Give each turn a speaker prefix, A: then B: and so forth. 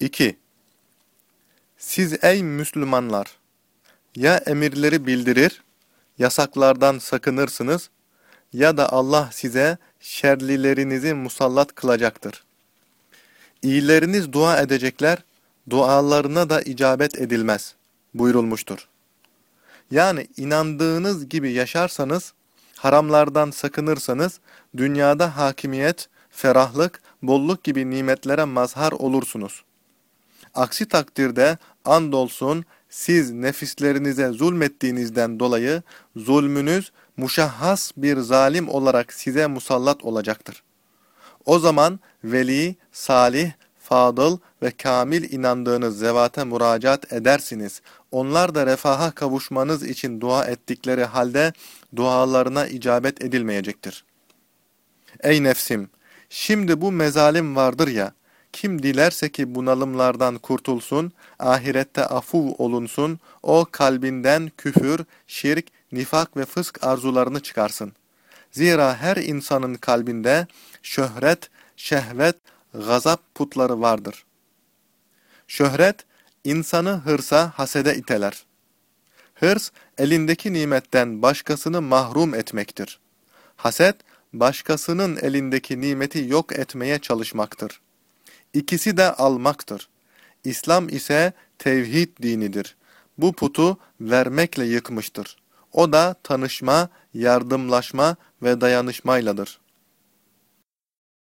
A: 2. Siz ey Müslümanlar! Ya emirleri bildirir, yasaklardan sakınırsınız ya da Allah size şerlilerinizi musallat kılacaktır. İyileriniz dua edecekler, dualarına da icabet edilmez buyurulmuştur. Yani inandığınız gibi yaşarsanız, haramlardan sakınırsanız, dünyada hakimiyet, ferahlık, bolluk gibi nimetlere mazhar olursunuz. Aksi takdirde andolsun siz nefislerinize zulmettiğinizden dolayı zulmünüz muşahhas bir zalim olarak size musallat olacaktır. O zaman veli, salih, fadıl ve kamil inandığınız zevate müracaat edersiniz. Onlar da refaha kavuşmanız için dua ettikleri halde dualarına icabet edilmeyecektir. Ey nefsim! Şimdi bu mezalim vardır ya, kim dilerse ki bunalımlardan kurtulsun, ahirette afu olunsun, o kalbinden küfür, şirk, nifak ve fısk arzularını çıkarsın. Zira her insanın kalbinde şöhret, şehvet, gazap putları vardır. Şöhret, insanı hırsa, hasede iteler. Hırs, elindeki nimetten başkasını mahrum etmektir. Haset, başkasının elindeki nimeti yok etmeye çalışmaktır. İkisi de almaktır. İslam ise tevhid dinidir. Bu putu vermekle yıkmıştır. O da tanışma, yardımlaşma ve dayanışmayladır.